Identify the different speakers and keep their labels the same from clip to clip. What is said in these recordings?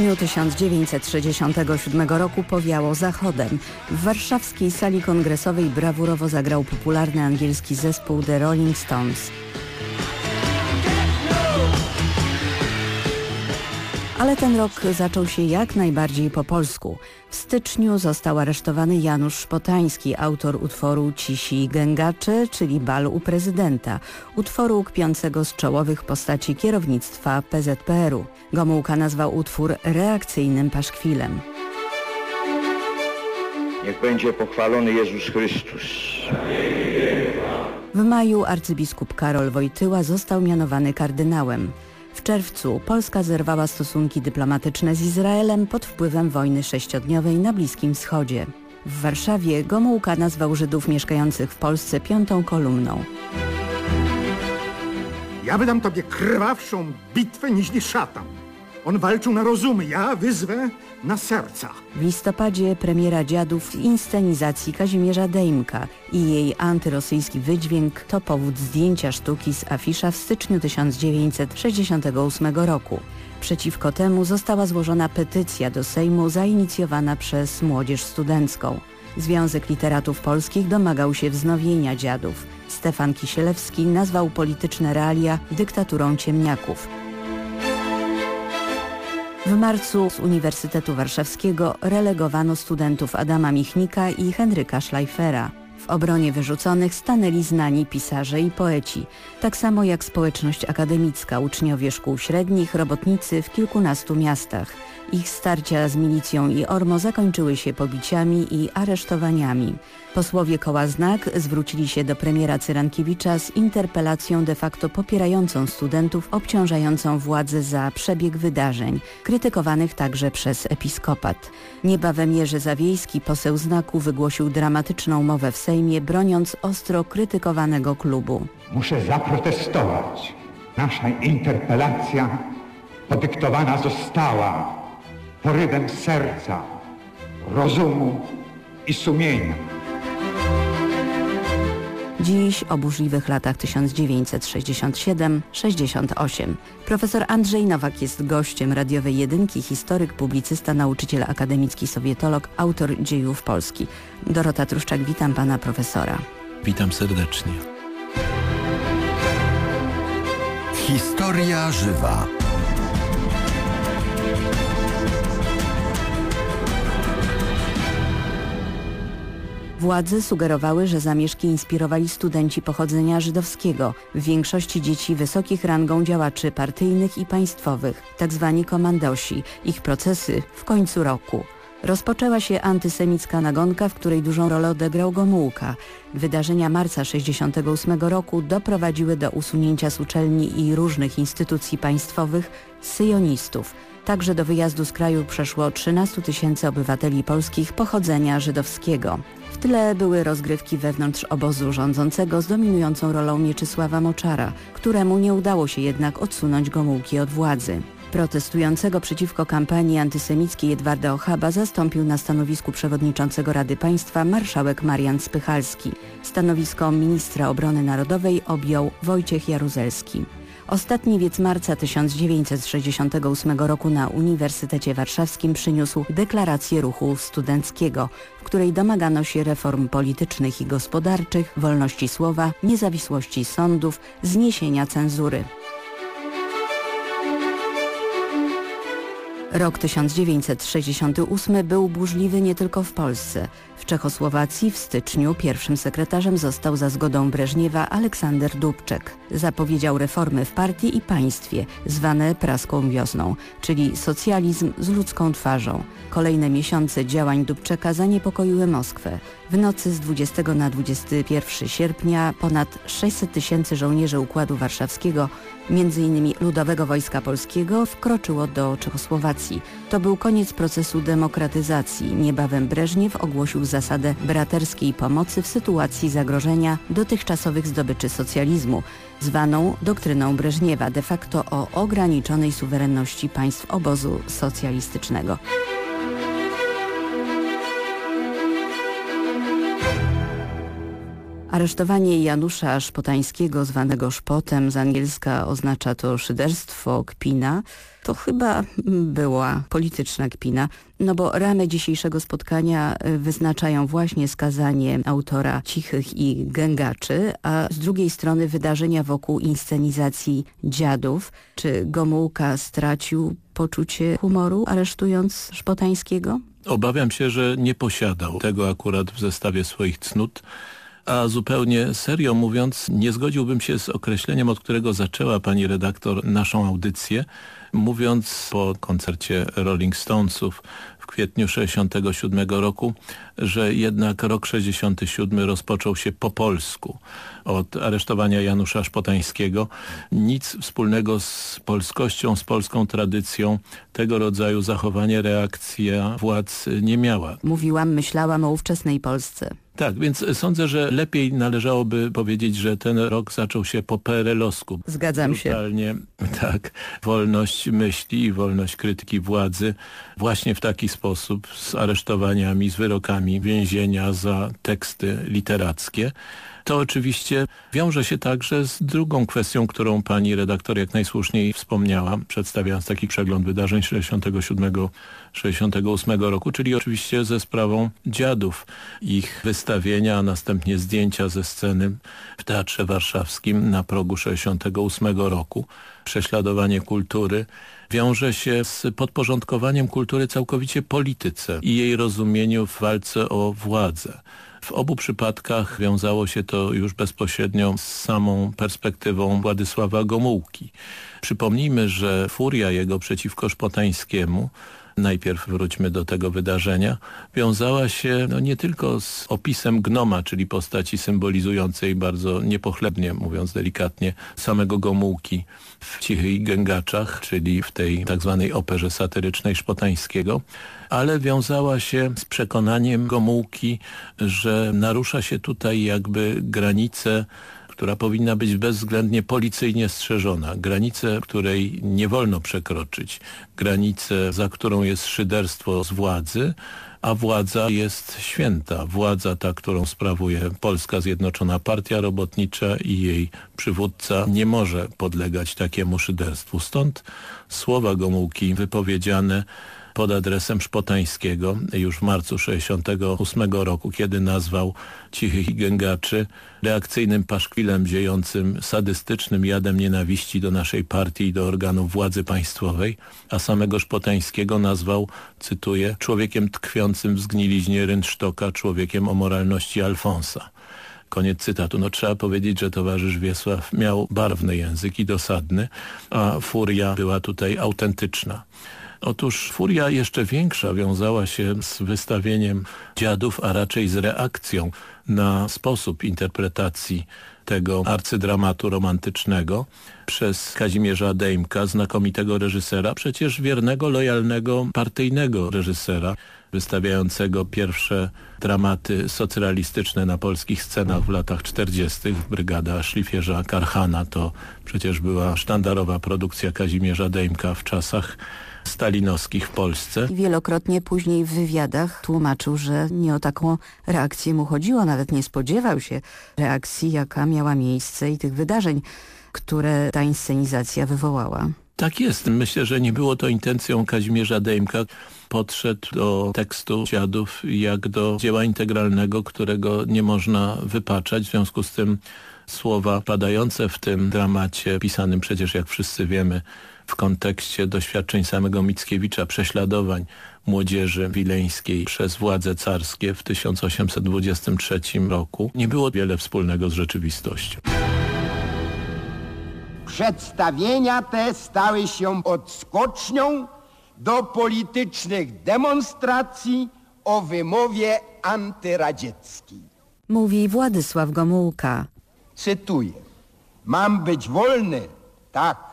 Speaker 1: kwietniu 1967 roku powiało zachodem. W warszawskiej sali kongresowej brawurowo zagrał popularny angielski zespół The Rolling Stones. Ale ten rok zaczął się jak najbardziej po polsku. W styczniu został aresztowany Janusz Szpotański, autor utworu Cisi Gęgacze, czyli Bal u prezydenta, utworu kpiącego z czołowych postaci kierownictwa PZPR-u. Gomułka nazwał utwór reakcyjnym paszkwilem.
Speaker 2: Niech będzie pochwalony Jezus Chrystus.
Speaker 1: W maju arcybiskup Karol Wojtyła został mianowany kardynałem. W czerwcu Polska zerwała stosunki dyplomatyczne z Izraelem pod wpływem wojny sześciodniowej na Bliskim Wschodzie. W Warszawie Gomułka nazwał Żydów mieszkających w Polsce piątą kolumną.
Speaker 3: Ja wydam tobie krwawszą bitwę niż szatan. On walczył na rozumy, ja wyzwę na serca.
Speaker 1: W listopadzie premiera Dziadów w inscenizacji Kazimierza Dejmka i jej antyrosyjski wydźwięk to powód zdjęcia sztuki z afisza w styczniu 1968 roku. Przeciwko temu została złożona petycja do Sejmu zainicjowana przez Młodzież Studencką. Związek Literatów Polskich domagał się wznowienia Dziadów. Stefan Kisielewski nazwał polityczne realia dyktaturą ciemniaków. W marcu z Uniwersytetu Warszawskiego relegowano studentów Adama Michnika i Henryka Schleifera. W obronie wyrzuconych stanęli znani pisarze i poeci, tak samo jak społeczność akademicka, uczniowie szkół średnich, robotnicy w kilkunastu miastach. Ich starcia z milicją i ORMO zakończyły się pobiciami i aresztowaniami. Posłowie koła Znak zwrócili się do premiera Cyrankiewicza z interpelacją de facto popierającą studentów, obciążającą władzę za przebieg wydarzeń, krytykowanych także przez episkopat. Niebawem Jerzy Zawiejski, poseł Znaku, wygłosił dramatyczną mowę w Sejmie, broniąc ostro krytykowanego klubu.
Speaker 4: Muszę zaprotestować. Nasza interpelacja podyktowana została porywem serca, rozumu i sumienia.
Speaker 1: Dziś o burzliwych latach 1967-68. Profesor Andrzej Nowak jest gościem radiowej jedynki, historyk, publicysta, nauczyciel akademicki, sowietolog, autor dziejów Polski. Dorota Truszczak, witam pana profesora.
Speaker 5: Witam serdecznie.
Speaker 6: Historia żywa.
Speaker 1: Władze sugerowały, że zamieszki inspirowali studenci pochodzenia żydowskiego, w większości dzieci wysokich rangą działaczy partyjnych i państwowych, tzw. Tak komandosi, ich procesy w końcu roku. Rozpoczęła się antysemicka nagonka, w której dużą rolę odegrał Gomułka. Wydarzenia marca 1968 roku doprowadziły do usunięcia z uczelni i różnych instytucji państwowych syjonistów. Także do wyjazdu z kraju przeszło 13 tysięcy obywateli polskich pochodzenia żydowskiego. W tyle były rozgrywki wewnątrz obozu rządzącego z dominującą rolą Mieczysława Moczara, któremu nie udało się jednak odsunąć Gomułki od władzy. Protestującego przeciwko kampanii antysemickiej Edwarda Ochaba zastąpił na stanowisku przewodniczącego Rady Państwa marszałek Marian Spychalski. Stanowisko ministra obrony narodowej objął Wojciech Jaruzelski. Ostatni wiec marca 1968 roku na Uniwersytecie Warszawskim przyniósł deklarację ruchu studenckiego, w której domagano się reform politycznych i gospodarczych, wolności słowa, niezawisłości sądów, zniesienia cenzury. Rok 1968 był burzliwy nie tylko w Polsce. W Czechosłowacji w styczniu pierwszym sekretarzem został za zgodą Breżniewa Aleksander Dubczek. Zapowiedział reformy w partii i państwie, zwane praską wiosną, czyli socjalizm z ludzką twarzą. Kolejne miesiące działań Dubczeka zaniepokoiły Moskwę. W nocy z 20 na 21 sierpnia ponad 600 tysięcy żołnierzy Układu Warszawskiego, m.in. Ludowego Wojska Polskiego, wkroczyło do Czechosłowacji. To był koniec procesu demokratyzacji. Niebawem Breżniew ogłosił zasadę braterskiej pomocy w sytuacji zagrożenia dotychczasowych zdobyczy socjalizmu, zwaną doktryną Breżniewa, de facto o ograniczonej suwerenności państw obozu socjalistycznego. Aresztowanie Janusza Szpotańskiego, zwanego Szpotem, z angielska oznacza to szyderstwo, kpina, to chyba była polityczna kpina, no bo ramy dzisiejszego spotkania y, wyznaczają właśnie skazanie autora Cichych i Gęgaczy, a z drugiej strony wydarzenia wokół inscenizacji Dziadów. Czy Gomułka stracił poczucie humoru, aresztując Szpotańskiego?
Speaker 5: Obawiam się, że nie posiadał tego akurat w zestawie swoich cnót. A zupełnie serio mówiąc, nie zgodziłbym się z określeniem, od którego zaczęła pani redaktor naszą audycję, mówiąc po koncercie Rolling Stonesów w kwietniu 67 roku, że jednak rok 67 rozpoczął się po polsku od aresztowania Janusza Szpotańskiego. Nic wspólnego z polskością, z polską tradycją tego rodzaju zachowanie, reakcja władz nie miała.
Speaker 1: Mówiłam, myślałam o ówczesnej Polsce.
Speaker 5: Tak, więc sądzę, że lepiej należałoby powiedzieć, że ten rok zaczął się po PRL-owsku.
Speaker 1: Zgadzam Brutalnie,
Speaker 5: się. Tak, wolność myśli i wolność krytyki władzy właśnie w taki sposób z aresztowaniami, z wyrokami więzienia za teksty literackie. To oczywiście wiąże się także z drugą kwestią, którą pani redaktor jak najsłuszniej wspomniała, przedstawiając taki przegląd wydarzeń 67-68 roku, czyli oczywiście ze sprawą dziadów, ich wystawienia, a następnie zdjęcia ze sceny w Teatrze Warszawskim na progu 68 roku. Prześladowanie kultury wiąże się z podporządkowaniem kultury całkowicie polityce i jej rozumieniu w walce o władzę. W obu przypadkach wiązało się to już bezpośrednio z samą perspektywą Władysława Gomułki. Przypomnijmy, że furia jego przeciwko Szpotańskiemu najpierw wróćmy do tego wydarzenia, wiązała się no, nie tylko z opisem gnoma, czyli postaci symbolizującej bardzo niepochlebnie, mówiąc delikatnie, samego Gomułki w Cichych Gęgaczach, czyli w tej tak zwanej operze satyrycznej Szpotańskiego, ale wiązała się z przekonaniem Gomułki, że narusza się tutaj jakby granice która powinna być bezwzględnie policyjnie strzeżona. Granicę, której nie wolno przekroczyć. Granicę, za którą jest szyderstwo z władzy, a władza jest święta. Władza ta, którą sprawuje Polska Zjednoczona Partia Robotnicza i jej przywódca nie może podlegać takiemu szyderstwu. Stąd słowa Gomułki wypowiedziane pod adresem Szpotańskiego już w marcu 68 roku, kiedy nazwał Cichych Gęgaczy reakcyjnym paszkwilem ziejącym sadystycznym jadem nienawiści do naszej partii i do organów władzy państwowej, a samego Szpotańskiego nazwał, cytuję, człowiekiem tkwiącym w zgniliźnie rynsztoka, człowiekiem o moralności Alfonsa. Koniec cytatu. No trzeba powiedzieć, że towarzysz Wiesław miał barwny język i dosadny, a furia była tutaj autentyczna. Otóż furia jeszcze większa wiązała się z wystawieniem dziadów, a raczej z reakcją na sposób interpretacji tego arcydramatu romantycznego przez Kazimierza Dejmka, znakomitego reżysera, przecież wiernego, lojalnego, partyjnego reżysera, wystawiającego pierwsze dramaty socrealistyczne na polskich scenach w latach 40. Brygada Szlifierza Karhana to przecież była sztandarowa produkcja Kazimierza Dejmka w czasach stalinowskich w Polsce.
Speaker 1: I wielokrotnie później w wywiadach tłumaczył, że nie o taką reakcję mu chodziło, nawet nie spodziewał się reakcji, jaka miała miejsce i tych wydarzeń, które ta inscenizacja wywołała.
Speaker 5: Tak jest. Myślę, że nie było to intencją Kazimierza Dejmka. Podszedł do tekstu Dziadów jak do dzieła integralnego, którego nie można wypaczać. W związku z tym słowa padające w tym dramacie, pisanym przecież jak wszyscy wiemy w kontekście doświadczeń samego Mickiewicza, prześladowań młodzieży wileńskiej przez władze carskie w 1823 roku, nie było wiele wspólnego z rzeczywistością.
Speaker 6: Przedstawienia te stały się odskocznią do politycznych demonstracji o wymowie antyradzieckiej.
Speaker 1: Mówi Władysław Gomułka.
Speaker 6: Cytuję. Mam być wolny? Tak.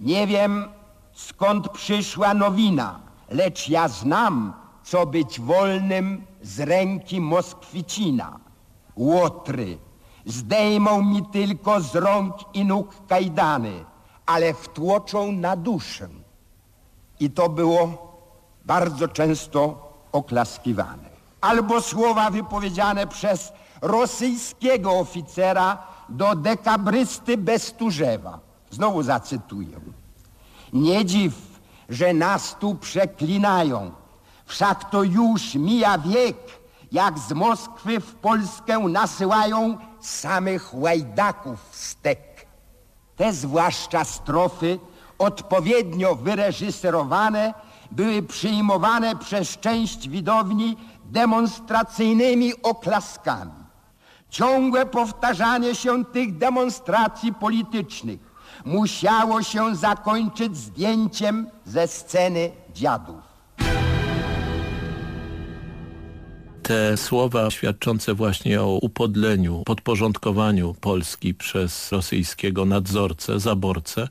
Speaker 6: Nie wiem, skąd przyszła nowina, lecz ja znam, co być wolnym z ręki Moskwicina. Łotry zdejmą mi tylko z rąk i nóg kajdany, ale wtłoczą na duszę. I to było bardzo często oklaskiwane. Albo słowa wypowiedziane przez rosyjskiego oficera do dekabrysty Besturzewa. Znowu zacytuję. Nie dziw, że nas tu przeklinają. Wszak to już mija wiek, jak z Moskwy w Polskę nasyłają samych łajdaków stek. Te zwłaszcza strofy, odpowiednio wyreżyserowane, były przyjmowane przez część widowni demonstracyjnymi oklaskami. Ciągłe powtarzanie się tych demonstracji politycznych musiało się zakończyć zdjęciem ze sceny dziadów.
Speaker 5: Te słowa świadczące właśnie o upodleniu, podporządkowaniu Polski przez rosyjskiego nadzorcę, zaborcę,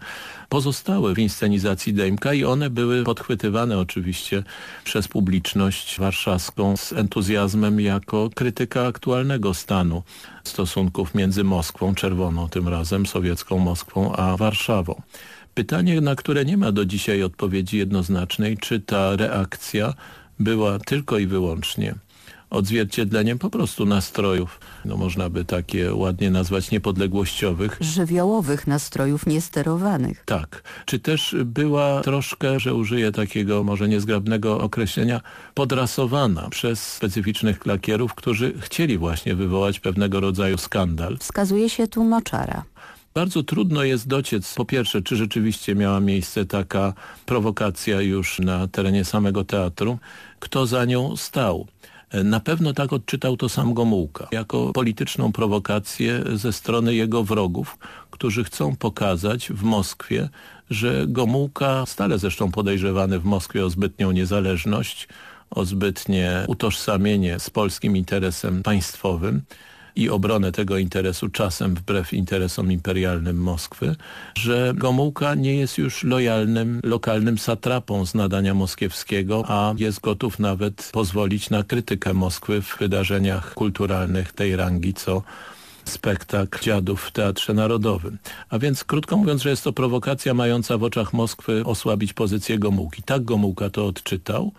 Speaker 5: pozostały w inscenizacji Dejmka i one były podchwytywane oczywiście przez publiczność warszawską z entuzjazmem jako krytyka aktualnego stanu stosunków między Moskwą, czerwoną tym razem, sowiecką Moskwą, a Warszawą. Pytanie, na które nie ma do dzisiaj odpowiedzi jednoznacznej, czy ta reakcja była tylko i wyłącznie odzwierciedleniem po prostu nastrojów, no można by takie ładnie nazwać niepodległościowych.
Speaker 1: Żywiołowych nastrojów niesterowanych.
Speaker 5: Tak. Czy też była troszkę, że użyję takiego może niezgrabnego określenia, podrasowana przez specyficznych klakierów, którzy chcieli właśnie wywołać pewnego rodzaju skandal.
Speaker 1: Wskazuje się tu moczara.
Speaker 5: Bardzo trudno jest dociec, po pierwsze, czy rzeczywiście miała miejsce taka prowokacja już na terenie samego teatru, kto za nią stał. Na pewno tak odczytał to sam Gomułka, jako polityczną prowokację ze strony jego wrogów, którzy chcą pokazać w Moskwie, że Gomułka, stale zresztą podejrzewany w Moskwie o zbytnią niezależność, o zbytnie utożsamienie z polskim interesem państwowym, i obronę tego interesu czasem wbrew interesom imperialnym Moskwy, że Gomułka nie jest już lojalnym lokalnym satrapą z nadania moskiewskiego, a jest gotów nawet pozwolić na krytykę Moskwy w wydarzeniach kulturalnych tej rangi, co spektakl dziadów w Teatrze Narodowym. A więc krótko mówiąc, że jest to prowokacja mająca w oczach Moskwy osłabić pozycję Gomułki. Tak Gomułka to odczytał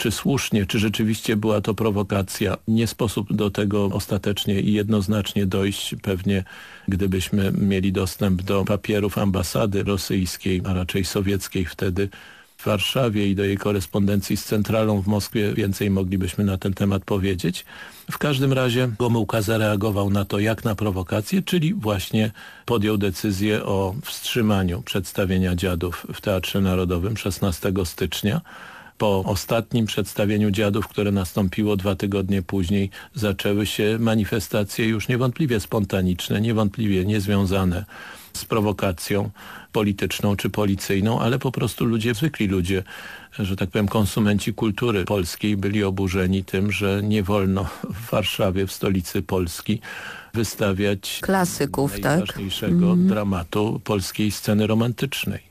Speaker 5: czy słusznie, czy rzeczywiście była to prowokacja. Nie sposób do tego ostatecznie i jednoznacznie dojść. Pewnie gdybyśmy mieli dostęp do papierów ambasady rosyjskiej, a raczej sowieckiej wtedy w Warszawie i do jej korespondencji z centralą w Moskwie więcej moglibyśmy na ten temat powiedzieć. W każdym razie Gomułka zareagował na to jak na prowokację, czyli właśnie podjął decyzję o wstrzymaniu przedstawienia dziadów w Teatrze Narodowym 16 stycznia po ostatnim przedstawieniu dziadów, które nastąpiło dwa tygodnie później, zaczęły się manifestacje już niewątpliwie spontaniczne, niewątpliwie niezwiązane z prowokacją polityczną czy policyjną, ale po prostu ludzie, zwykli ludzie, że tak powiem konsumenci kultury polskiej byli oburzeni tym, że nie wolno w Warszawie, w stolicy Polski wystawiać
Speaker 1: klasyków, tak?
Speaker 5: najważniejszego tak? dramatu polskiej sceny romantycznej.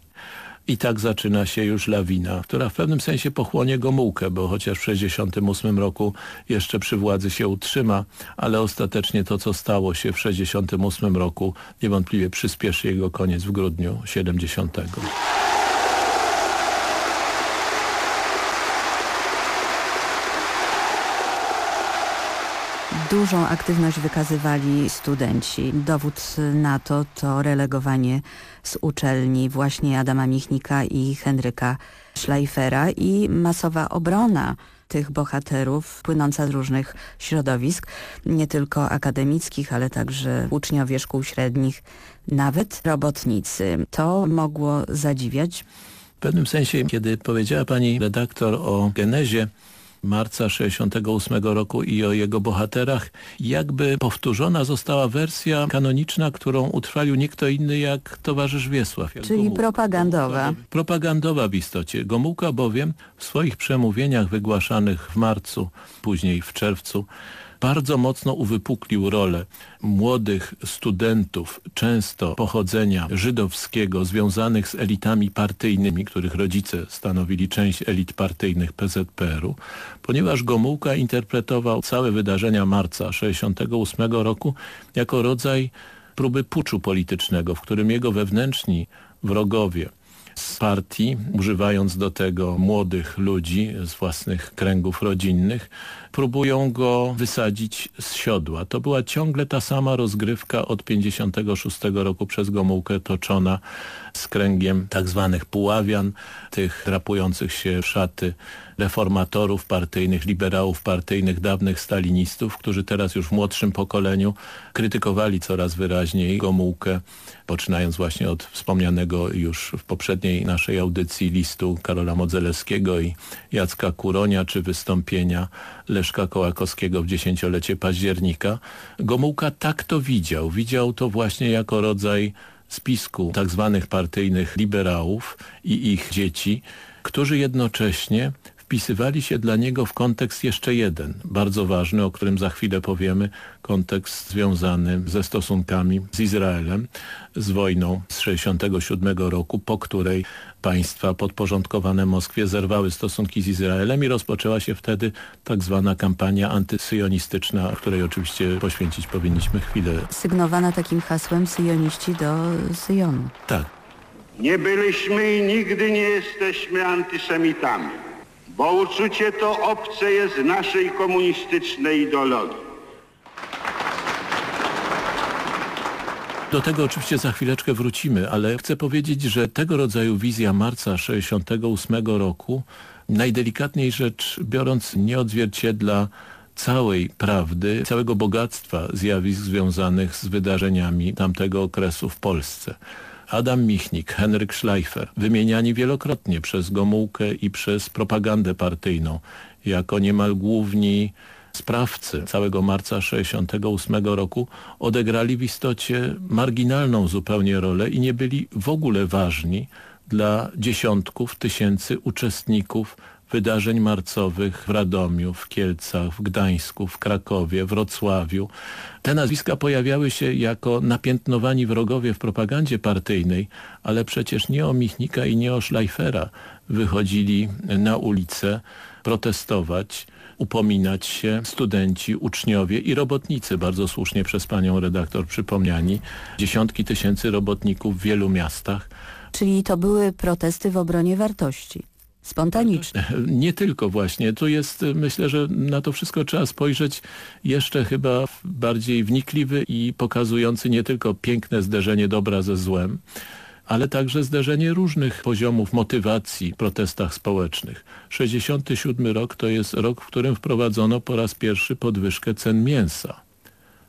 Speaker 5: I tak zaczyna się już lawina, która w pewnym sensie pochłonie Gomułkę, bo chociaż w 1968 roku jeszcze przy władzy się utrzyma, ale ostatecznie to, co stało się w 1968 roku niewątpliwie przyspieszy jego koniec w grudniu 70.
Speaker 1: Dużą aktywność wykazywali studenci. Dowód na to to relegowanie z uczelni właśnie Adama Michnika i Henryka Schleifera i masowa obrona tych bohaterów płynąca z różnych środowisk, nie tylko akademickich, ale także uczniowie szkół średnich, nawet robotnicy. To mogło zadziwiać.
Speaker 5: W pewnym sensie, kiedy powiedziała pani redaktor o genezie marca 68 roku i o jego bohaterach, jakby powtórzona została wersja kanoniczna, którą utrwalił nie kto inny jak towarzysz Wiesław. Jak
Speaker 1: Czyli Gomułka. propagandowa.
Speaker 5: Propagandowa w istocie. Gomułka bowiem w swoich przemówieniach wygłaszanych w marcu, później w czerwcu, bardzo mocno uwypuklił rolę młodych studentów, często pochodzenia żydowskiego, związanych z elitami partyjnymi, których rodzice stanowili część elit partyjnych PZPR-u, ponieważ Gomułka interpretował całe wydarzenia marca 68 roku jako rodzaj próby puczu politycznego, w którym jego wewnętrzni wrogowie z partii, używając do tego młodych ludzi z własnych kręgów rodzinnych, próbują go wysadzić z siodła. To była ciągle ta sama rozgrywka od 56 roku przez Gomułkę toczona z kręgiem tak zwanych puławian, tych drapujących się szaty reformatorów partyjnych, liberałów partyjnych, dawnych stalinistów, którzy teraz już w młodszym pokoleniu krytykowali coraz wyraźniej Gomułkę, poczynając właśnie od wspomnianego już w poprzedniej naszej audycji listu Karola Modzelewskiego i Jacka Kuronia, czy wystąpienia Leszka Kołakowskiego w dziesięciolecie października. Gomułka tak to widział. Widział to właśnie jako rodzaj spisku tak zwanych partyjnych liberałów i ich dzieci, którzy jednocześnie wpisywali się dla niego w kontekst jeszcze jeden, bardzo ważny, o którym za chwilę powiemy, kontekst związany ze stosunkami z Izraelem, z wojną z 67 roku, po której państwa podporządkowane Moskwie zerwały stosunki z Izraelem i rozpoczęła się wtedy tak zwana kampania antysyjonistyczna, której oczywiście poświęcić powinniśmy chwilę.
Speaker 1: Sygnowana takim hasłem syjoniści do Syjonu.
Speaker 5: Tak.
Speaker 7: Nie byliśmy i nigdy nie jesteśmy antysemitami bo uczucie to obce jest naszej komunistycznej ideologii.
Speaker 5: Do tego oczywiście za chwileczkę wrócimy, ale chcę powiedzieć, że tego rodzaju wizja marca 68 roku najdelikatniej rzecz biorąc nie odzwierciedla całej prawdy, całego bogactwa zjawisk związanych z wydarzeniami tamtego okresu w Polsce. Adam Michnik, Henryk Schleifer, wymieniani wielokrotnie przez Gomułkę i przez propagandę partyjną jako niemal główni sprawcy całego marca 68 roku odegrali w istocie marginalną zupełnie rolę i nie byli w ogóle ważni dla dziesiątków tysięcy uczestników wydarzeń marcowych w Radomiu, w Kielcach, w Gdańsku, w Krakowie, Wrocławiu. Te nazwiska pojawiały się jako napiętnowani wrogowie w propagandzie partyjnej, ale przecież nie o Michnika i nie o Schleifera wychodzili na ulicę protestować, upominać się studenci, uczniowie i robotnicy, bardzo słusznie przez panią redaktor przypomniani, dziesiątki tysięcy robotników w wielu miastach.
Speaker 1: Czyli to były protesty w obronie wartości. Spontanicznie.
Speaker 5: Nie tylko właśnie. Tu jest, myślę, że na to wszystko trzeba spojrzeć jeszcze chyba bardziej wnikliwy i pokazujący nie tylko piękne zderzenie dobra ze złem, ale także zderzenie różnych poziomów motywacji w protestach społecznych. 67 rok to jest rok, w którym wprowadzono po raz pierwszy podwyżkę cen mięsa.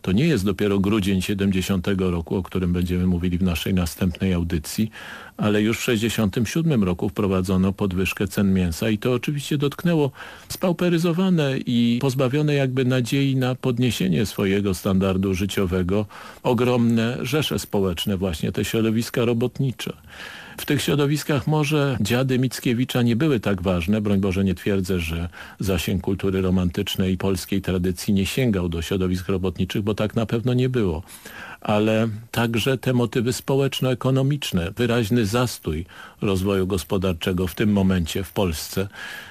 Speaker 5: To nie jest dopiero grudzień 70 roku, o którym będziemy mówili w naszej następnej audycji, ale już w 67 roku wprowadzono podwyżkę cen mięsa i to oczywiście dotknęło spauperyzowane i pozbawione jakby nadziei na podniesienie swojego standardu życiowego ogromne rzesze społeczne, właśnie te środowiska robotnicze. W tych środowiskach może dziady Mickiewicza nie były tak ważne, broń Boże nie twierdzę, że zasięg kultury romantycznej polskiej tradycji nie sięgał do środowisk robotniczych, bo tak na pewno nie było. Ale także te motywy społeczno-ekonomiczne, wyraźny zastój rozwoju gospodarczego w tym momencie w Polsce,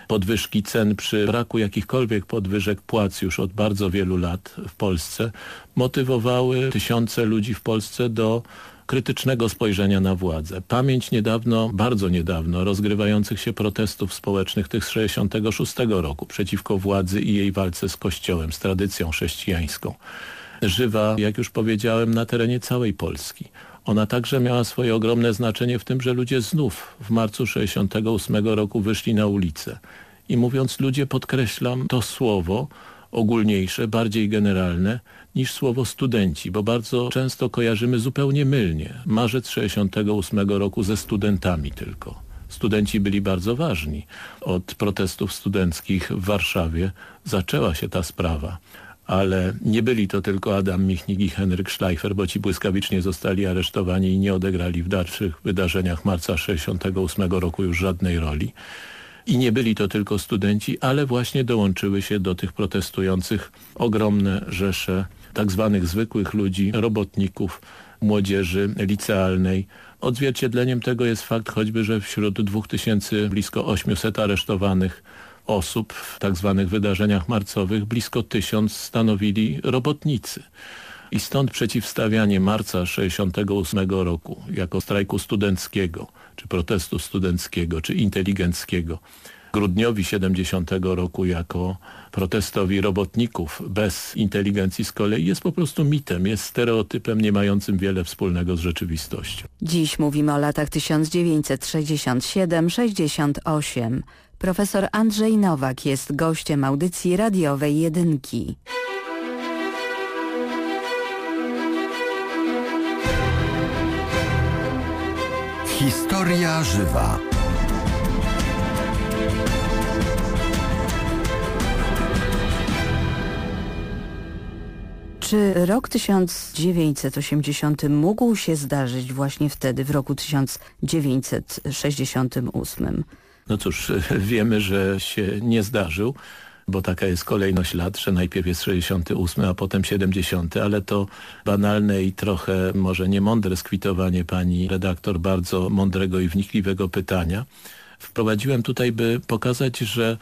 Speaker 5: podwyżki cen przy braku jakichkolwiek podwyżek płac już od bardzo wielu lat w Polsce, motywowały tysiące ludzi w Polsce do krytycznego spojrzenia na władzę. Pamięć niedawno, bardzo niedawno rozgrywających się protestów społecznych tych z 66 roku przeciwko władzy i jej walce z Kościołem, z tradycją chrześcijańską. Żywa, jak już powiedziałem, na terenie całej Polski. Ona także miała swoje ogromne znaczenie w tym, że ludzie znów w marcu 68 roku wyszli na ulicę. I mówiąc ludzie podkreślam to słowo ogólniejsze, bardziej generalne, niż słowo studenci, bo bardzo często kojarzymy zupełnie mylnie marzec 68 roku ze studentami tylko. Studenci byli bardzo ważni. Od protestów studenckich w Warszawie zaczęła się ta sprawa. Ale nie byli to tylko Adam Michnik i Henryk Schleifer, bo ci błyskawicznie zostali aresztowani i nie odegrali w dalszych wydarzeniach marca 68 roku już żadnej roli. I nie byli to tylko studenci, ale właśnie dołączyły się do tych protestujących ogromne rzesze tak zwanych zwykłych ludzi, robotników, młodzieży licealnej. Odzwierciedleniem tego jest fakt choćby, że wśród 2000 blisko 800 aresztowanych osób w tak zwanych wydarzeniach marcowych blisko tysiąc stanowili robotnicy. I stąd przeciwstawianie marca 68 roku jako strajku studenckiego, czy protestu studenckiego, czy inteligenckiego, grudniowi 70 roku jako protestowi robotników bez inteligencji z kolei jest po prostu mitem, jest stereotypem nie mającym wiele wspólnego z rzeczywistością.
Speaker 1: Dziś mówimy o latach 1967-68. Profesor Andrzej Nowak jest gościem audycji radiowej Jedynki.
Speaker 8: Historia żywa.
Speaker 1: Czy rok 1980 mógł się zdarzyć właśnie wtedy, w roku 1968?
Speaker 5: No cóż, wiemy, że się nie zdarzył, bo taka jest kolejność lat, że najpierw jest 68, a potem 70, ale to banalne i trochę może niemądre skwitowanie pani redaktor bardzo mądrego i wnikliwego pytania. Wprowadziłem tutaj, by pokazać, że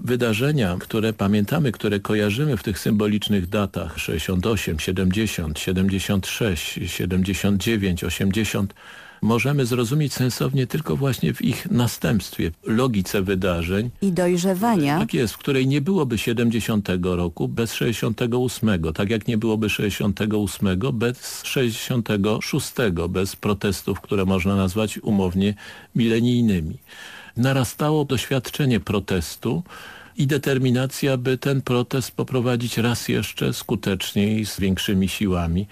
Speaker 5: wydarzenia, które pamiętamy, które kojarzymy w tych symbolicznych datach 68, 70, 76, 79, 80 możemy zrozumieć sensownie tylko właśnie w ich następstwie, logice wydarzeń.
Speaker 1: I dojrzewania.
Speaker 5: Tak jest, w której nie byłoby 70 roku bez 68, tak jak nie byłoby 68 bez 66, bez protestów, które można nazwać umownie milenijnymi narastało doświadczenie protestu i determinacja, by ten protest poprowadzić raz jeszcze skuteczniej, z większymi siłami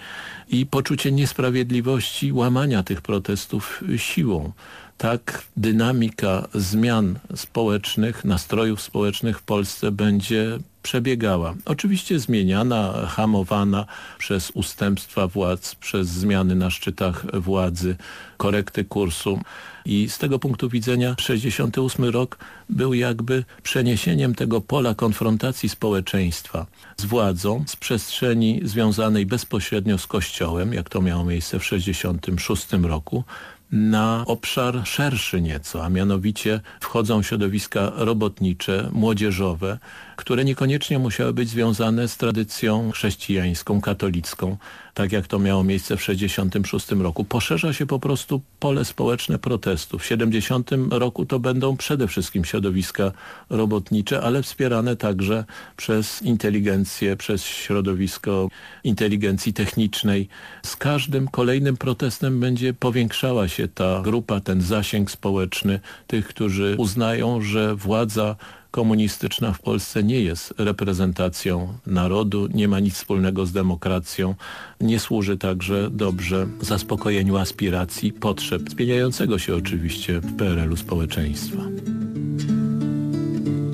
Speaker 5: i poczucie niesprawiedliwości łamania tych protestów siłą. Tak dynamika zmian społecznych, nastrojów społecznych w Polsce będzie przebiegała. Oczywiście zmieniana, hamowana przez ustępstwa władz, przez zmiany na szczytach władzy, korekty kursu. I z tego punktu widzenia 68 rok był jakby przeniesieniem tego pola konfrontacji społeczeństwa z władzą, z przestrzeni związanej bezpośrednio z Kościołem, jak to miało miejsce w 66 roku, na obszar szerszy nieco, a mianowicie wchodzą środowiska robotnicze, młodzieżowe, które niekoniecznie musiały być związane z tradycją chrześcijańską, katolicką, tak jak to miało miejsce w 1966 roku. Poszerza się po prostu pole społeczne protestu. W 70 roku to będą przede wszystkim środowiska robotnicze, ale wspierane także przez inteligencję, przez środowisko inteligencji technicznej. Z każdym kolejnym protestem będzie powiększała się ta grupa, ten zasięg społeczny tych, którzy uznają, że władza komunistyczna w Polsce nie jest reprezentacją narodu, nie ma nic wspólnego z demokracją, nie służy także dobrze zaspokojeniu aspiracji, potrzeb, zmieniającego się oczywiście w PRL-u społeczeństwa.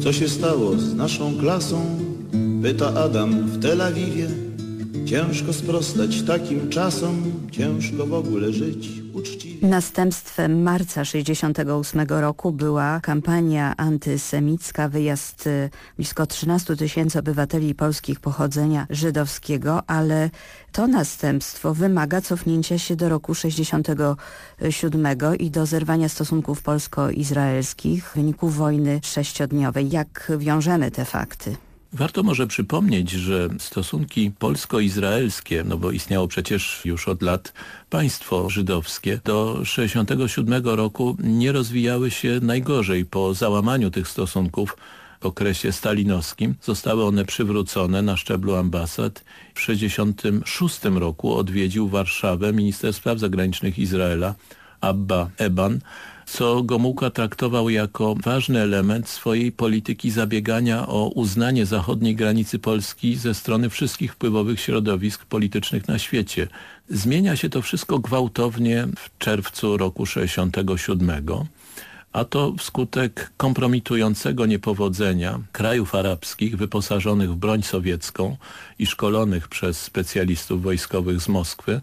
Speaker 9: Co się stało z naszą klasą? Pyta Adam w Tel Awiwie. Ciężko sprostać takim czasom, ciężko w ogóle żyć.
Speaker 1: Następstwem marca 68 roku była kampania antysemicka, wyjazd y, blisko 13 tysięcy obywateli polskich pochodzenia żydowskiego, ale to następstwo wymaga cofnięcia się do roku 67 i do zerwania stosunków polsko-izraelskich w wyniku wojny sześciodniowej. Jak wiążemy te fakty?
Speaker 5: Warto może przypomnieć, że stosunki polsko-izraelskie, no bo istniało przecież już od lat państwo żydowskie, do 67 roku nie rozwijały się najgorzej. Po załamaniu tych stosunków w okresie stalinowskim zostały one przywrócone na szczeblu ambasad. W 66 roku odwiedził Warszawę minister spraw zagranicznych Izraela Abba Eban, co Gomułka traktował jako ważny element swojej polityki zabiegania o uznanie zachodniej granicy Polski ze strony wszystkich wpływowych środowisk politycznych na świecie. Zmienia się to wszystko gwałtownie w czerwcu roku 67 a to wskutek kompromitującego niepowodzenia krajów arabskich wyposażonych w broń sowiecką i szkolonych przez specjalistów wojskowych z Moskwy,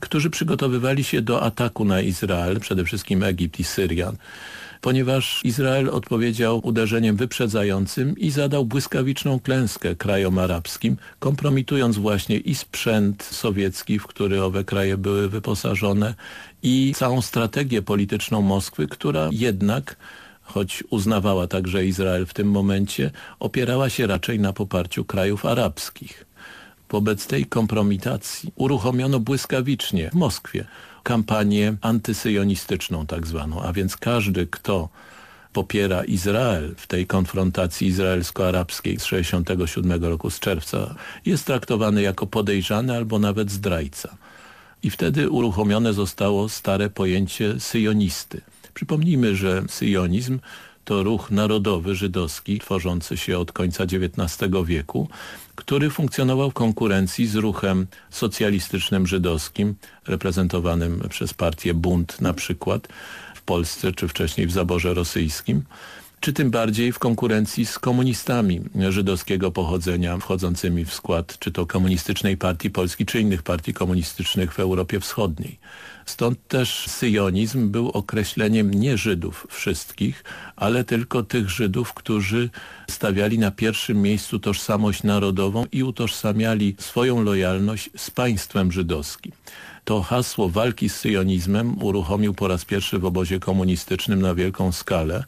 Speaker 5: którzy przygotowywali się do ataku na Izrael, przede wszystkim Egipt i Syrian ponieważ Izrael odpowiedział uderzeniem wyprzedzającym i zadał błyskawiczną klęskę krajom arabskim, kompromitując właśnie i sprzęt sowiecki, w który owe kraje były wyposażone i całą strategię polityczną Moskwy, która jednak choć uznawała także Izrael w tym momencie, opierała się raczej na poparciu krajów arabskich. Wobec tej kompromitacji uruchomiono błyskawicznie w Moskwie kampanię antysyjonistyczną tak zwaną, a więc każdy, kto popiera Izrael w tej konfrontacji izraelsko-arabskiej z 67 roku, z czerwca, jest traktowany jako podejrzany albo nawet zdrajca. I wtedy uruchomione zostało stare pojęcie syjonisty. Przypomnijmy, że syjonizm to ruch narodowy żydowski tworzący się od końca XIX wieku, który funkcjonował w konkurencji z ruchem socjalistycznym żydowskim reprezentowanym przez partię Bund na przykład w Polsce czy wcześniej w zaborze rosyjskim czy tym bardziej w konkurencji z komunistami żydowskiego pochodzenia wchodzącymi w skład czy to komunistycznej partii Polski, czy innych partii komunistycznych w Europie Wschodniej. Stąd też syjonizm był określeniem nie Żydów wszystkich, ale tylko tych Żydów, którzy stawiali na pierwszym miejscu tożsamość narodową i utożsamiali swoją lojalność z państwem żydowskim. To hasło walki z syjonizmem uruchomił po raz pierwszy w obozie komunistycznym na wielką skalę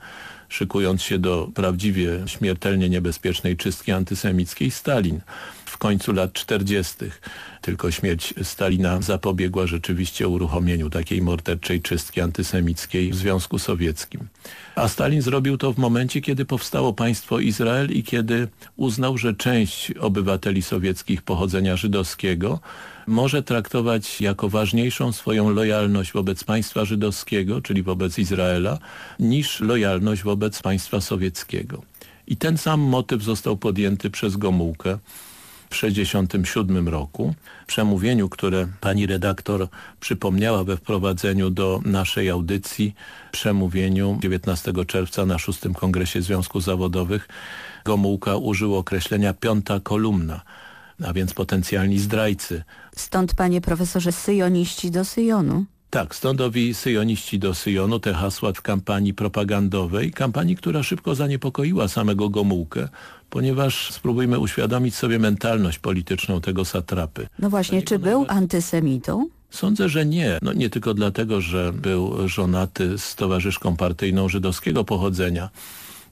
Speaker 5: szykując się do prawdziwie śmiertelnie niebezpiecznej czystki antysemickiej Stalin w końcu lat 40. Tylko śmierć Stalina zapobiegła rzeczywiście uruchomieniu takiej morderczej czystki antysemickiej w Związku Sowieckim. A Stalin zrobił to w momencie, kiedy powstało państwo Izrael i kiedy uznał, że część obywateli sowieckich pochodzenia żydowskiego może traktować jako ważniejszą swoją lojalność wobec państwa żydowskiego, czyli wobec Izraela, niż lojalność wobec państwa sowieckiego. I ten sam motyw został podjęty przez Gomułkę w 1967 roku. Przemówieniu, które pani redaktor przypomniała we wprowadzeniu do naszej audycji, przemówieniu 19 czerwca na szóstym Kongresie Związków Zawodowych, Gomułka użył określenia piąta kolumna – a więc potencjalni zdrajcy.
Speaker 1: Stąd, panie profesorze, syjoniści do Syjonu.
Speaker 5: Tak, stąd owi syjoniści do Syjonu, te hasła w kampanii propagandowej, kampanii, która szybko zaniepokoiła samego Gomułkę, ponieważ spróbujmy uświadomić sobie mentalność polityczną tego satrapy.
Speaker 1: No właśnie, czy był antysemitą?
Speaker 5: Sądzę, że nie. No nie tylko dlatego, że był żonaty z towarzyszką partyjną żydowskiego pochodzenia,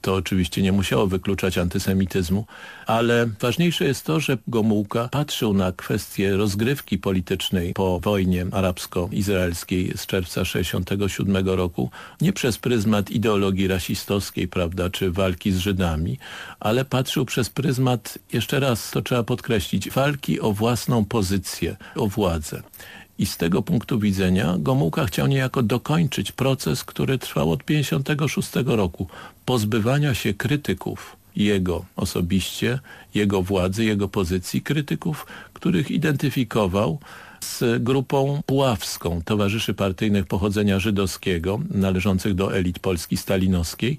Speaker 5: to oczywiście nie musiało wykluczać antysemityzmu, ale ważniejsze jest to, że Gomułka patrzył na kwestię rozgrywki politycznej po wojnie arabsko-izraelskiej z czerwca 67 roku nie przez pryzmat ideologii rasistowskiej, prawda, czy walki z Żydami, ale patrzył przez pryzmat, jeszcze raz to trzeba podkreślić, walki o własną pozycję, o władzę. I z tego punktu widzenia Gomułka chciał niejako dokończyć proces, który trwał od 56 roku, pozbywania się krytyków jego osobiście, jego władzy, jego pozycji, krytyków, których identyfikował z grupą puławską towarzyszy partyjnych pochodzenia żydowskiego należących do elit Polski stalinowskiej,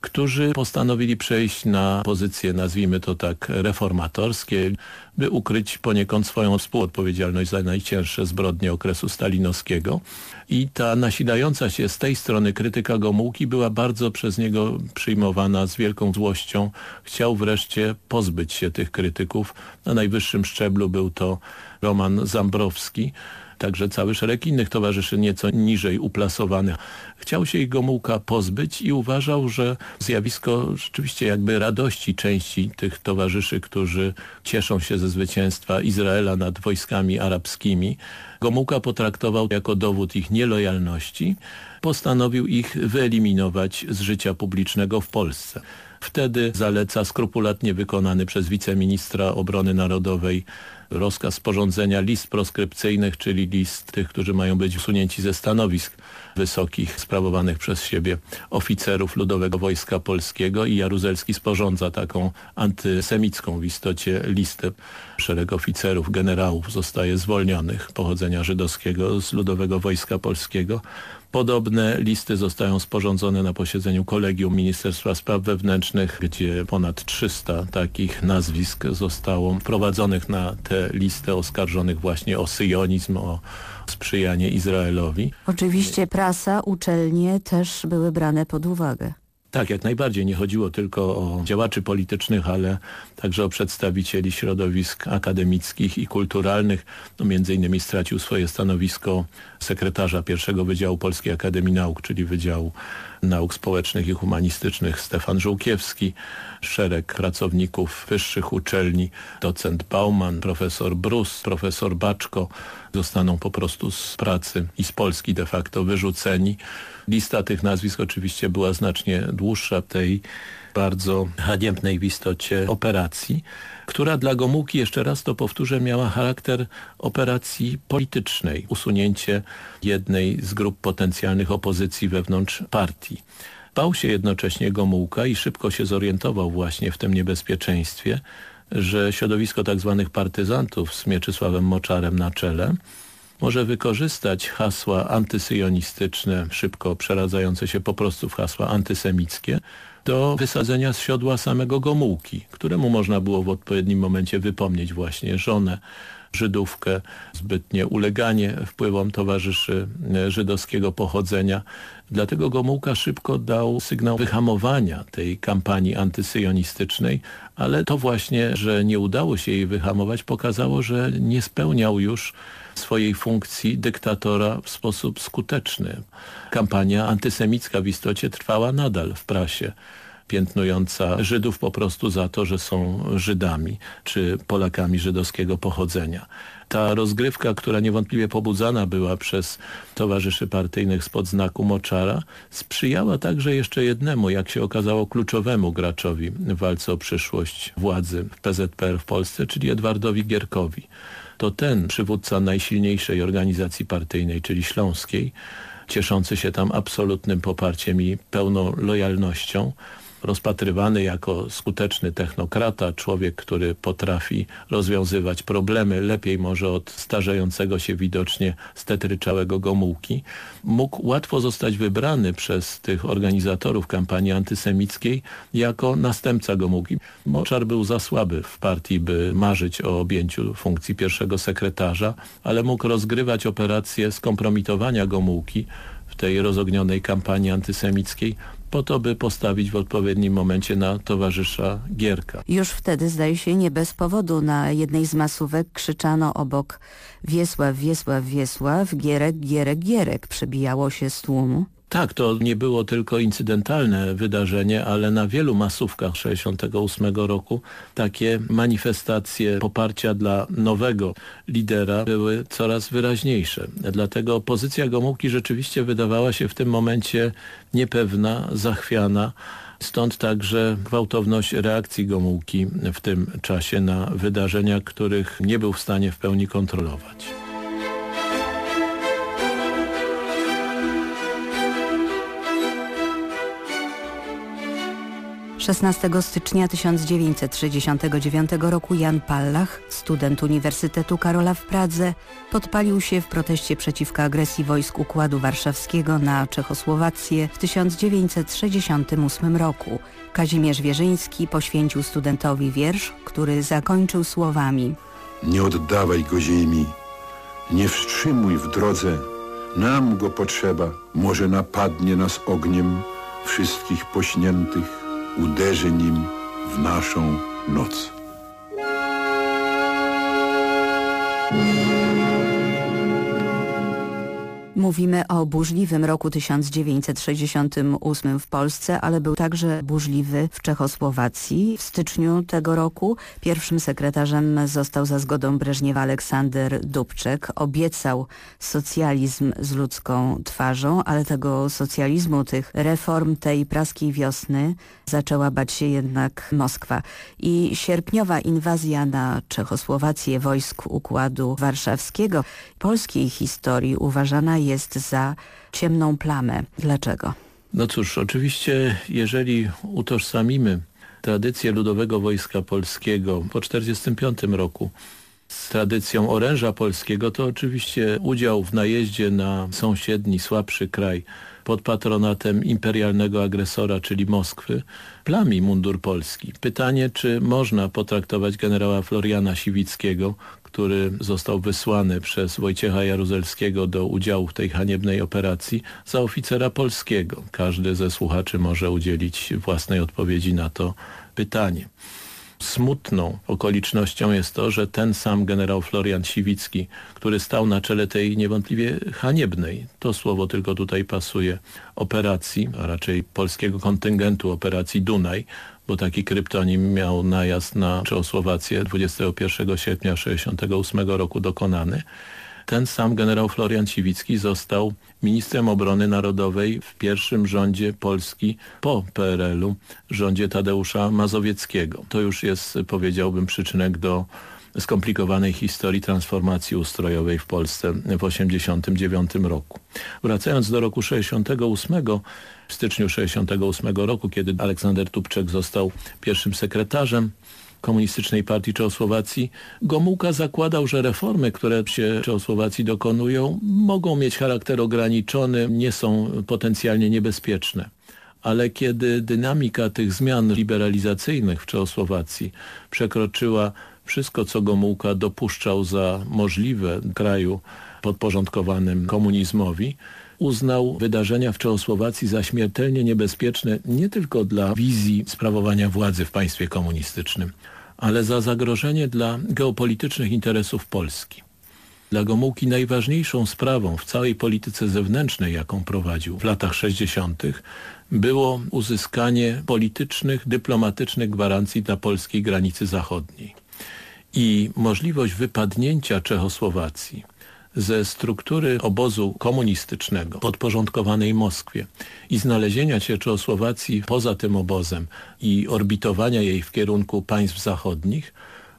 Speaker 5: którzy postanowili przejść na pozycje, nazwijmy to tak, reformatorskie, by ukryć poniekąd swoją współodpowiedzialność za najcięższe zbrodnie okresu stalinowskiego. I ta nasilająca się z tej strony krytyka Gomułki była bardzo przez niego przyjmowana z wielką złością. Chciał wreszcie pozbyć się tych krytyków. Na najwyższym szczeblu był to Roman Zambrowski, także cały szereg innych towarzyszy nieco niżej uplasowanych. Chciał się ich Gomułka pozbyć i uważał, że zjawisko rzeczywiście jakby radości części tych towarzyszy, którzy cieszą się ze zwycięstwa Izraela nad wojskami arabskimi, Gomułka potraktował jako dowód ich nielojalności, postanowił ich wyeliminować z życia publicznego w Polsce. Wtedy zaleca skrupulatnie wykonany przez wiceministra obrony narodowej rozkaz sporządzenia list proskrypcyjnych, czyli list tych, którzy mają być usunięci ze stanowisk wysokich sprawowanych przez siebie oficerów Ludowego Wojska Polskiego i Jaruzelski sporządza taką antysemicką w istocie listę. Szereg oficerów, generałów zostaje zwolnionych pochodzenia żydowskiego z Ludowego Wojska Polskiego. Podobne listy zostają sporządzone na posiedzeniu Kolegium Ministerstwa Spraw Wewnętrznych, gdzie ponad 300 takich nazwisk zostało wprowadzonych na tę listę oskarżonych właśnie o syjonizm, o sprzyjanie Izraelowi.
Speaker 1: Oczywiście prasa, uczelnie też były brane pod uwagę.
Speaker 5: Tak, jak najbardziej. Nie chodziło tylko o działaczy politycznych, ale także o przedstawicieli środowisk akademickich i kulturalnych. No, między innymi stracił swoje stanowisko sekretarza pierwszego Wydziału Polskiej Akademii Nauk, czyli Wydziału nauk społecznych i humanistycznych. Stefan Żółkiewski, szereg pracowników wyższych uczelni, docent Bauman, profesor Brus, profesor Baczko zostaną po prostu z pracy i z Polski de facto wyrzuceni. Lista tych nazwisk oczywiście była znacznie dłuższa. Tej bardzo haniebnej w istocie operacji, która dla Gomułki, jeszcze raz to powtórzę, miała charakter operacji politycznej. Usunięcie jednej z grup potencjalnych opozycji wewnątrz partii. Bał się jednocześnie Gomułka i szybko się zorientował właśnie w tym niebezpieczeństwie, że środowisko tzw. Tak partyzantów z Mieczysławem Moczarem na czele może wykorzystać hasła antysyjonistyczne, szybko przeradzające się po prostu w hasła antysemickie, do wysadzenia z siodła samego Gomułki, któremu można było w odpowiednim momencie wypomnieć właśnie żonę, Żydówkę, zbytnie uleganie wpływom towarzyszy e, żydowskiego pochodzenia. Dlatego Gomułka szybko dał sygnał wyhamowania tej kampanii antysyjonistycznej, ale to właśnie, że nie udało się jej wyhamować, pokazało, że nie spełniał już swojej funkcji dyktatora w sposób skuteczny. Kampania antysemicka w istocie trwała nadal w prasie piętnująca Żydów po prostu za to, że są Żydami czy Polakami żydowskiego pochodzenia. Ta rozgrywka, która niewątpliwie pobudzana była przez towarzyszy partyjnych spod znaku Moczara, sprzyjała także jeszcze jednemu, jak się okazało, kluczowemu graczowi w walce o przyszłość władzy w PZPR w Polsce, czyli Edwardowi Gierkowi. To ten przywódca najsilniejszej organizacji partyjnej, czyli Śląskiej, cieszący się tam absolutnym poparciem i pełną lojalnością, rozpatrywany jako skuteczny technokrata, człowiek, który potrafi rozwiązywać problemy lepiej może od starzejącego się widocznie stetryczałego Gomułki, mógł łatwo zostać wybrany przez tych organizatorów kampanii antysemickiej jako następca Gomułki. Moczar był za słaby w partii, by marzyć o objęciu funkcji pierwszego sekretarza, ale mógł rozgrywać operację skompromitowania Gomułki w tej rozognionej kampanii antysemickiej po to, by postawić w odpowiednim momencie na towarzysza Gierka.
Speaker 1: Już wtedy, zdaje się, nie bez powodu na jednej z masówek krzyczano obok Wiesław, Wiesław, Wiesław, Gierek, Gierek, Gierek. Przebijało się z tłumu.
Speaker 5: Tak, to nie było tylko incydentalne wydarzenie, ale na wielu masówkach 68 roku takie manifestacje poparcia dla nowego lidera były coraz wyraźniejsze. Dlatego pozycja Gomułki rzeczywiście wydawała się w tym momencie niepewna, zachwiana. Stąd także gwałtowność reakcji Gomułki w tym czasie na wydarzenia, których nie był w stanie w pełni kontrolować.
Speaker 1: 16 stycznia 1969 roku Jan Pallach, student Uniwersytetu Karola w Pradze, podpalił się w proteście przeciwko agresji wojsk Układu Warszawskiego na Czechosłowację w 1968 roku. Kazimierz Wierzyński poświęcił studentowi wiersz, który zakończył słowami
Speaker 8: Nie oddawaj go ziemi, nie wstrzymuj w drodze, nam go potrzeba, może napadnie nas ogniem wszystkich pośniętych uderzy nim w naszą noc.
Speaker 1: Mówimy o burzliwym roku 1968 w Polsce, ale był także burzliwy w Czechosłowacji. W styczniu tego roku pierwszym sekretarzem został za zgodą Breżniewa Aleksander Dubczek. Obiecał socjalizm z ludzką twarzą, ale tego socjalizmu, tych reform, tej praskiej wiosny zaczęła bać się jednak Moskwa. I sierpniowa inwazja na Czechosłowację wojsk Układu Warszawskiego polskiej historii uważana jest za ciemną plamę. Dlaczego?
Speaker 5: No cóż, oczywiście jeżeli utożsamimy tradycję Ludowego Wojska Polskiego po 1945 roku z tradycją oręża polskiego, to oczywiście udział w najeździe na sąsiedni, słabszy kraj pod patronatem imperialnego agresora, czyli Moskwy, plami mundur polski. Pytanie, czy można potraktować generała Floriana Siwickiego, który został wysłany przez Wojciecha Jaruzelskiego do udziału w tej haniebnej operacji za oficera polskiego. Każdy ze słuchaczy może udzielić własnej odpowiedzi na to pytanie. Smutną okolicznością jest to, że ten sam generał Florian Siwicki, który stał na czele tej niewątpliwie haniebnej, to słowo tylko tutaj pasuje, operacji, a raczej polskiego kontyngentu operacji Dunaj, bo taki kryptonim miał najazd na Czechosłowację 21 sierpnia 1968 roku dokonany. Ten sam generał Florian Siwicki został ministrem obrony narodowej w pierwszym rządzie Polski po PRL-u, rządzie Tadeusza Mazowieckiego. To już jest, powiedziałbym, przyczynek do skomplikowanej historii transformacji ustrojowej w Polsce w 1989 roku. Wracając do roku 68, w styczniu 68 roku, kiedy Aleksander Tubczek został pierwszym sekretarzem Komunistycznej Partii Czechosłowacji, Gomułka zakładał, że reformy, które się Czechosłowacji dokonują, mogą mieć charakter ograniczony, nie są potencjalnie niebezpieczne. Ale kiedy dynamika tych zmian liberalizacyjnych w Czechosłowacji przekroczyła wszystko, co Gomułka dopuszczał za możliwe w kraju podporządkowanym komunizmowi, uznał wydarzenia w Czechosłowacji za śmiertelnie niebezpieczne nie tylko dla wizji sprawowania władzy w państwie komunistycznym, ale za zagrożenie dla geopolitycznych interesów Polski. Dla Gomułki najważniejszą sprawą w całej polityce zewnętrznej, jaką prowadził w latach 60., było uzyskanie politycznych, dyplomatycznych gwarancji dla polskiej granicy zachodniej. I możliwość wypadnięcia Czechosłowacji ze struktury obozu komunistycznego podporządkowanej Moskwie i znalezienia się Czechosłowacji poza tym obozem i orbitowania jej w kierunku państw zachodnich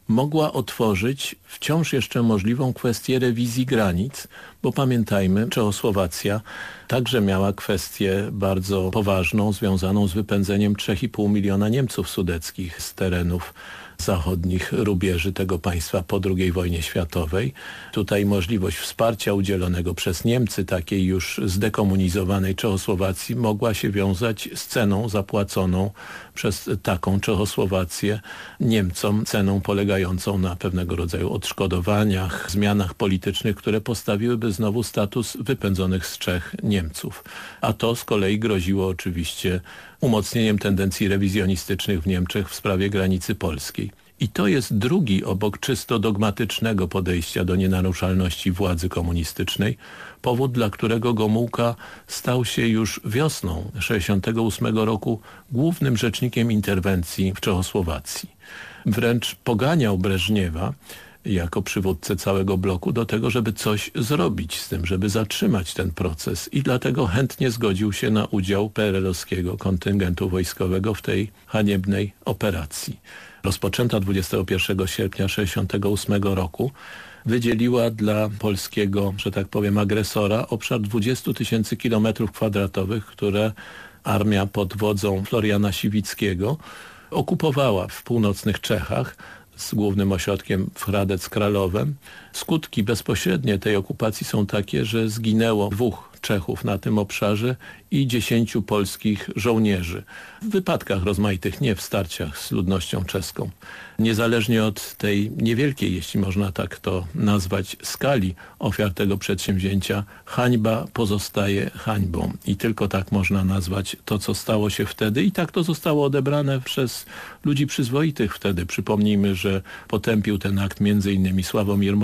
Speaker 5: mogła otworzyć wciąż jeszcze możliwą kwestię rewizji granic, bo pamiętajmy, Czechosłowacja także miała kwestię bardzo poważną związaną z wypędzeniem 3,5 miliona Niemców sudeckich z terenów zachodnich rubieży tego państwa po II wojnie światowej. Tutaj możliwość wsparcia udzielonego przez Niemcy takiej już zdekomunizowanej Czechosłowacji mogła się wiązać z ceną zapłaconą przez taką Czechosłowację Niemcom, ceną polegającą na pewnego rodzaju odszkodowaniach, zmianach politycznych, które postawiłyby znowu status wypędzonych z Czech Niemców. A to z kolei groziło oczywiście umocnieniem tendencji rewizjonistycznych w Niemczech w sprawie granicy polskiej. I to jest drugi obok czysto dogmatycznego podejścia do nienaruszalności władzy komunistycznej, powód, dla którego Gomułka stał się już wiosną 1968 roku głównym rzecznikiem interwencji w Czechosłowacji. Wręcz poganiał Breżniewa jako przywódcę całego bloku do tego, żeby coś zrobić z tym, żeby zatrzymać ten proces i dlatego chętnie zgodził się na udział PRL-owskiego kontyngentu wojskowego w tej haniebnej operacji. Rozpoczęta 21 sierpnia 1968 roku wydzieliła dla polskiego, że tak powiem, agresora obszar 20 tysięcy kilometrów kwadratowych, które armia pod wodzą Floriana Siwickiego okupowała w północnych Czechach, z głównym ośrodkiem w Hradec Kralowem. Skutki bezpośrednie tej okupacji są takie, że zginęło dwóch Czechów na tym obszarze i dziesięciu polskich żołnierzy. W wypadkach rozmaitych, nie w starciach z ludnością czeską. Niezależnie od tej niewielkiej, jeśli można tak to nazwać, skali ofiar tego przedsięwzięcia, hańba pozostaje hańbą. I tylko tak można nazwać to, co stało się wtedy. I tak to zostało odebrane przez ludzi przyzwoitych wtedy. Przypomnijmy, że potępił ten akt innymi Sławomir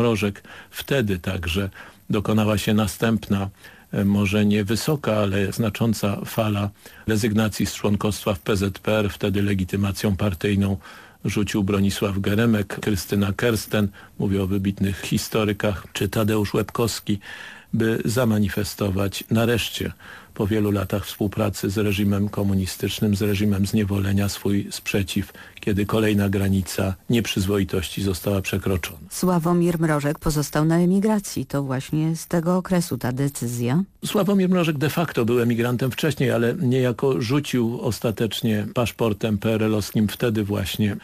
Speaker 5: Wtedy także dokonała się następna E, może nie wysoka, ale znacząca fala rezygnacji z członkostwa w PZPR, wtedy legitymacją partyjną rzucił Bronisław Geremek, Krystyna Kersten, mówię o wybitnych historykach, czy Tadeusz Łebkowski, by zamanifestować nareszcie po wielu latach współpracy z reżimem komunistycznym, z reżimem zniewolenia swój sprzeciw, kiedy kolejna granica nieprzyzwoitości została przekroczona.
Speaker 1: Sławomir Mrożek pozostał na emigracji. To właśnie z tego okresu ta decyzja?
Speaker 5: Sławomir Mrożek de facto był emigrantem wcześniej, ale niejako rzucił ostatecznie paszportem PRL-owskim wtedy właśnie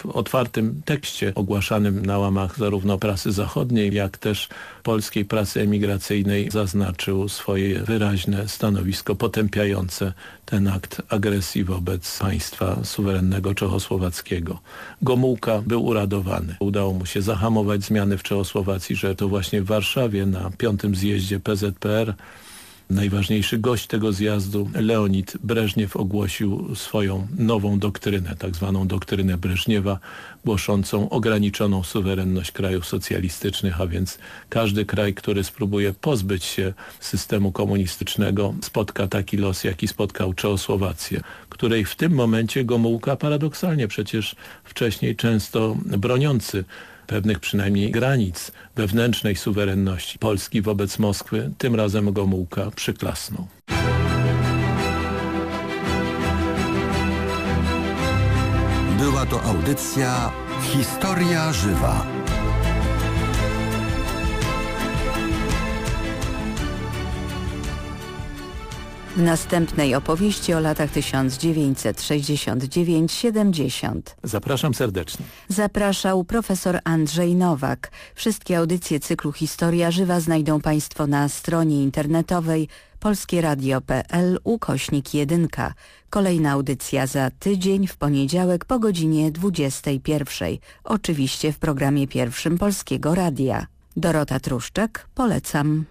Speaker 5: w otwartym tekście ogłaszanym na łamach zarówno prasy zachodniej, jak też polskiej prasy emigracyjnej zaznaczył swoje wyraźne stanowisko potępiające ten akt agresji wobec państwa suwerennego czechosłowackiego. Gomułka był uradowany. Udało mu się zahamować zmiany w Czechosłowacji, że to właśnie w Warszawie na piątym zjeździe PZPR najważniejszy gość tego zjazdu, Leonid Breżniew, ogłosił swoją nową doktrynę, tak zwaną doktrynę Breżniewa, głoszącą ograniczoną suwerenność krajów socjalistycznych, a więc każdy kraj, który spróbuje pozbyć się systemu komunistycznego, spotka taki los, jaki spotkał Czechosłowację, której w tym momencie Gomułka paradoksalnie przecież wcześniej często broniący pewnych przynajmniej granic wewnętrznej suwerenności Polski wobec Moskwy, tym razem Gomułka przyklasnął.
Speaker 10: Była to audycja Historia Żywa.
Speaker 1: W następnej opowieści o latach 1969-70
Speaker 5: Zapraszam serdecznie.
Speaker 1: zapraszał profesor Andrzej Nowak. Wszystkie audycje cyklu Historia Żywa znajdą Państwo na stronie internetowej polskieradio.pl ukośnik 1. Kolejna audycja za tydzień w poniedziałek po godzinie 21. Oczywiście w programie pierwszym Polskiego Radia. Dorota Truszczak, polecam.